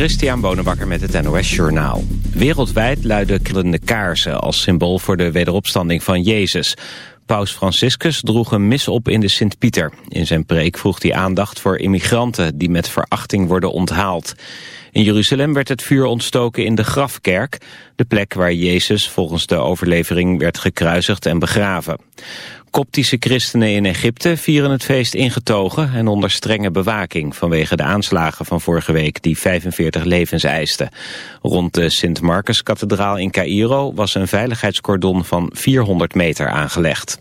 Christian Bonenbakker met het NOS Journaal. Wereldwijd luiden killende kaarsen als symbool voor de wederopstanding van Jezus. Paus Franciscus droeg een mis op in de Sint-Pieter. In zijn preek vroeg hij aandacht voor immigranten die met verachting worden onthaald. In Jeruzalem werd het vuur ontstoken in de Grafkerk, de plek waar Jezus volgens de overlevering werd gekruisigd en begraven. Koptische christenen in Egypte vieren het feest ingetogen en onder strenge bewaking vanwege de aanslagen van vorige week die 45 levens eisten. Rond de Sint-Marcus-kathedraal in Cairo was een veiligheidscordon van 400 meter aangelegd.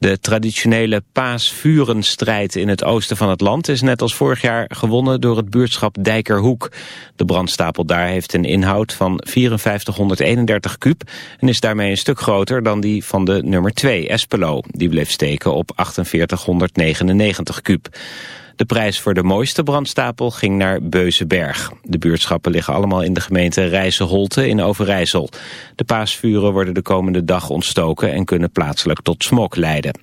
De traditionele paasvurenstrijd in het oosten van het land is net als vorig jaar gewonnen door het buurtschap Dijkerhoek. De brandstapel daar heeft een inhoud van 5431 kuub en is daarmee een stuk groter dan die van de nummer 2 Espelo. Die bleef steken op 4899 kuub. De prijs voor de mooiste brandstapel ging naar Beuzenberg. De buurtschappen liggen allemaal in de gemeente Rijsselholte in Overijssel. De paasvuren worden de komende dag ontstoken en kunnen plaatselijk tot smok leiden.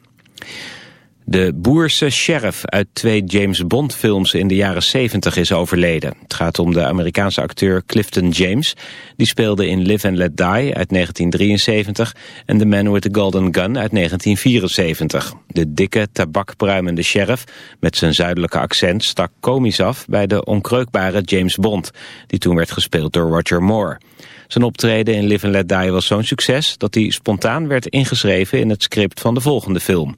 De Boerse sheriff uit twee James Bond films in de jaren 70 is overleden. Het gaat om de Amerikaanse acteur Clifton James. Die speelde in Live and Let Die uit 1973 en The Man with the Golden Gun uit 1974. De dikke, tabakpruimende sheriff met zijn zuidelijke accent stak komisch af bij de onkreukbare James Bond, die toen werd gespeeld door Roger Moore. Zijn optreden in Live and Let Die was zo'n succes dat hij spontaan werd ingeschreven in het script van de volgende film.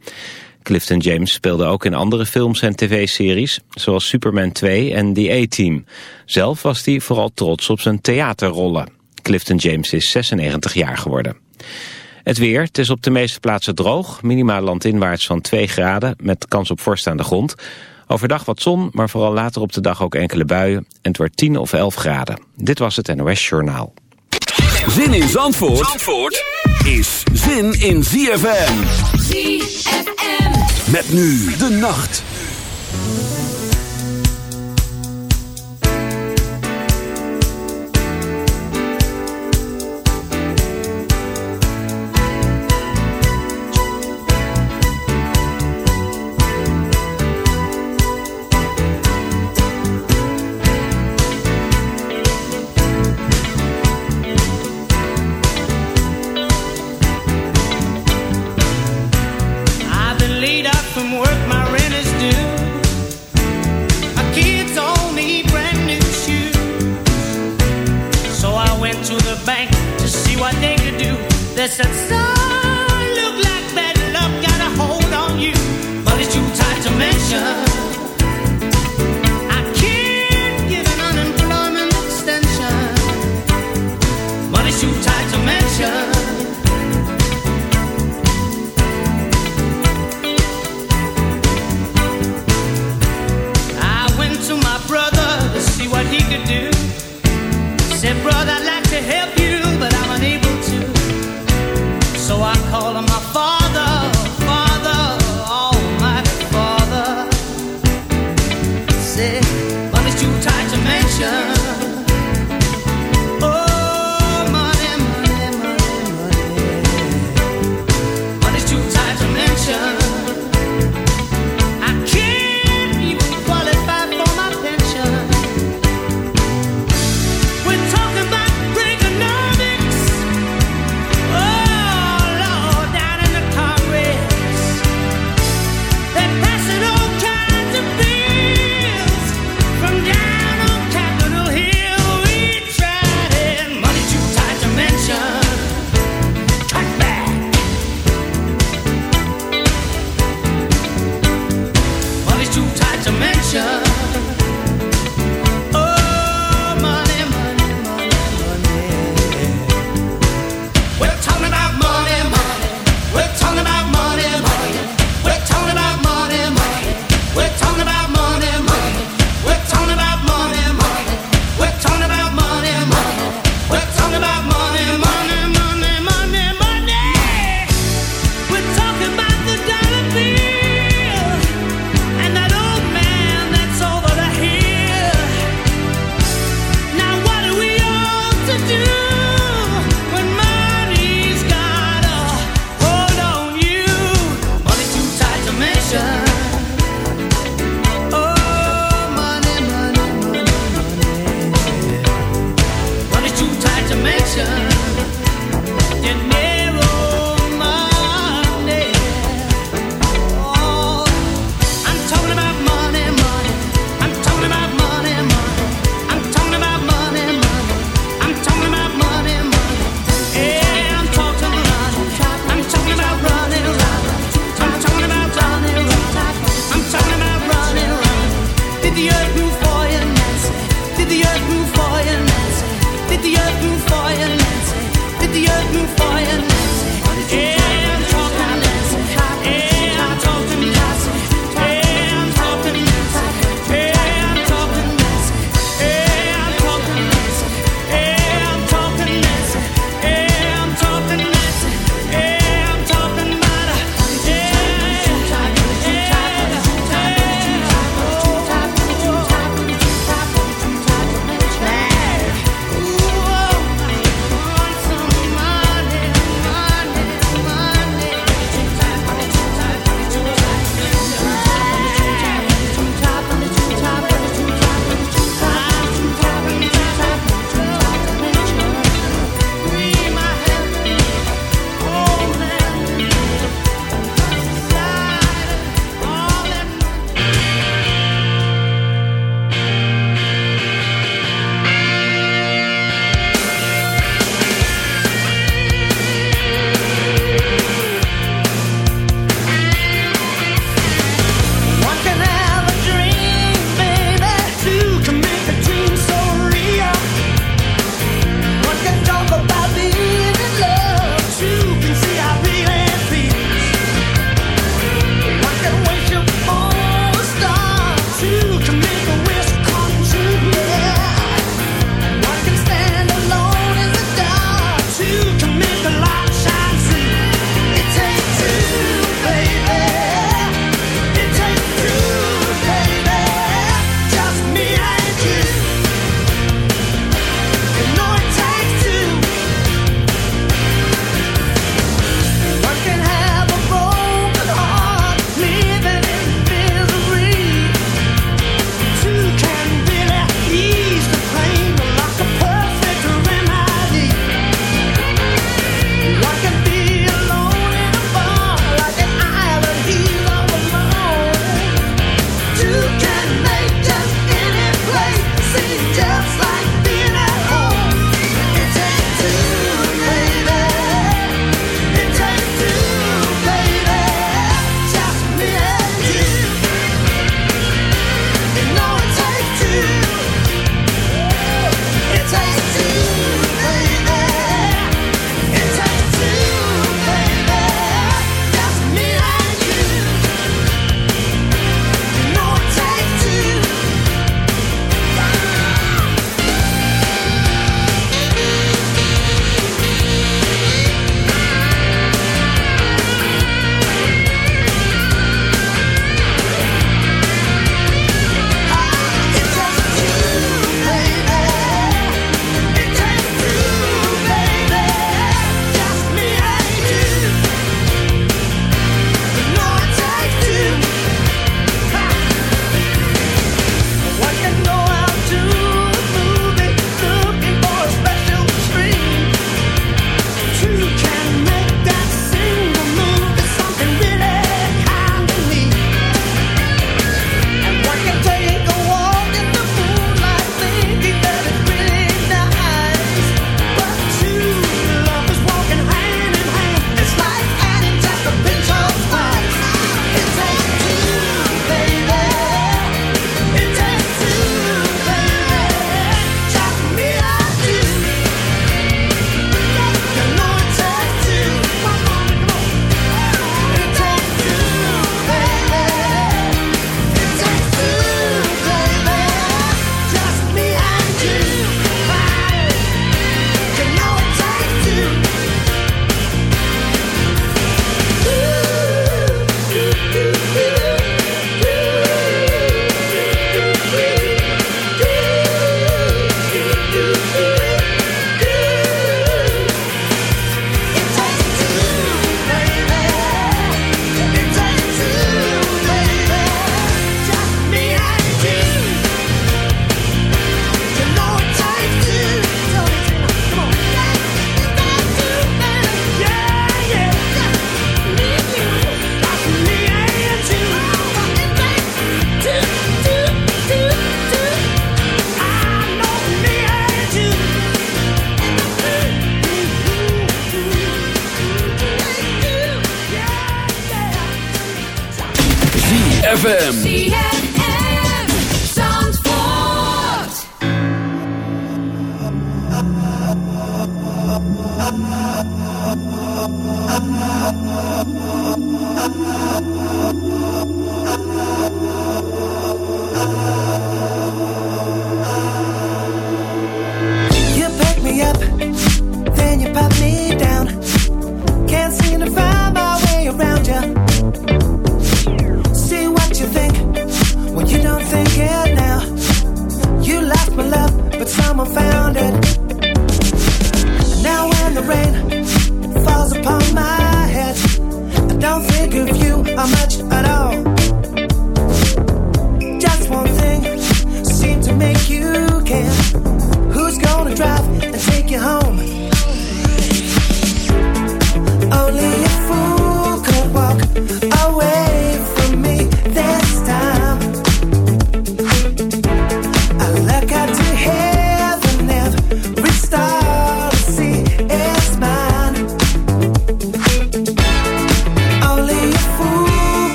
Clifton James speelde ook in andere films en tv-series, zoals Superman 2 en The A-Team. Zelf was hij vooral trots op zijn theaterrollen. Clifton James is 96 jaar geworden. Het weer, het is op de meeste plaatsen droog, minimaal landinwaarts van 2 graden, met kans op vorst aan de grond. Overdag wat zon, maar vooral later op de dag ook enkele buien. En het wordt 10 of 11 graden. Dit was het NOS Journaal. Zin in Zandvoort, Zandvoort is zin in ZFM. ZFM. Met nu de nacht.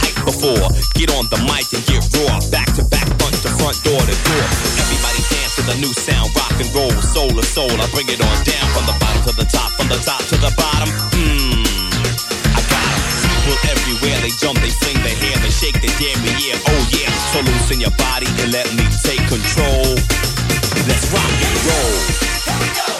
hype before. Get on the mic and get raw. Back to back, front to front, door to door. Everybody dance to the new sound, rock and roll, soul to soul. I bring it on down from the bottom to the top, from the top to the bottom. Mmm. I got em. People everywhere, they jump, they sing, they hair, they shake, they damn yeah, oh yeah. So loosen your body and let me take control. Let's rock and roll. Here we go.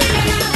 baby.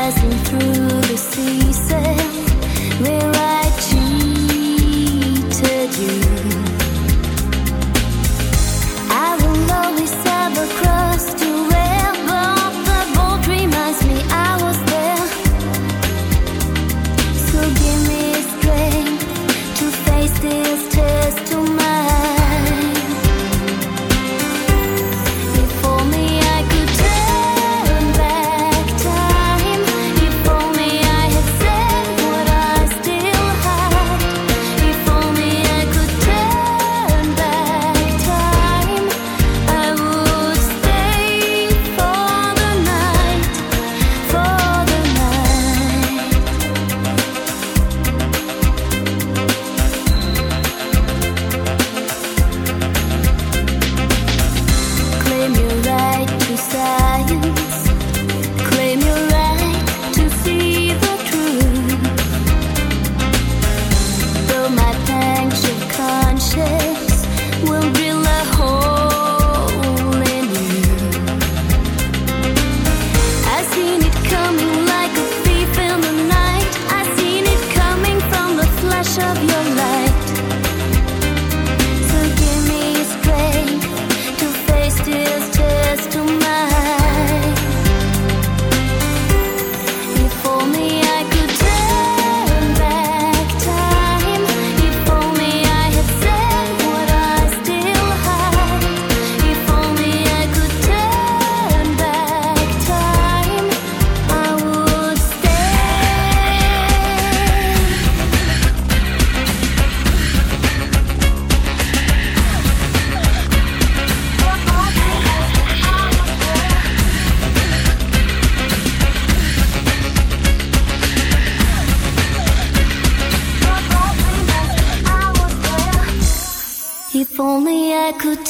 passing through the season. We're くて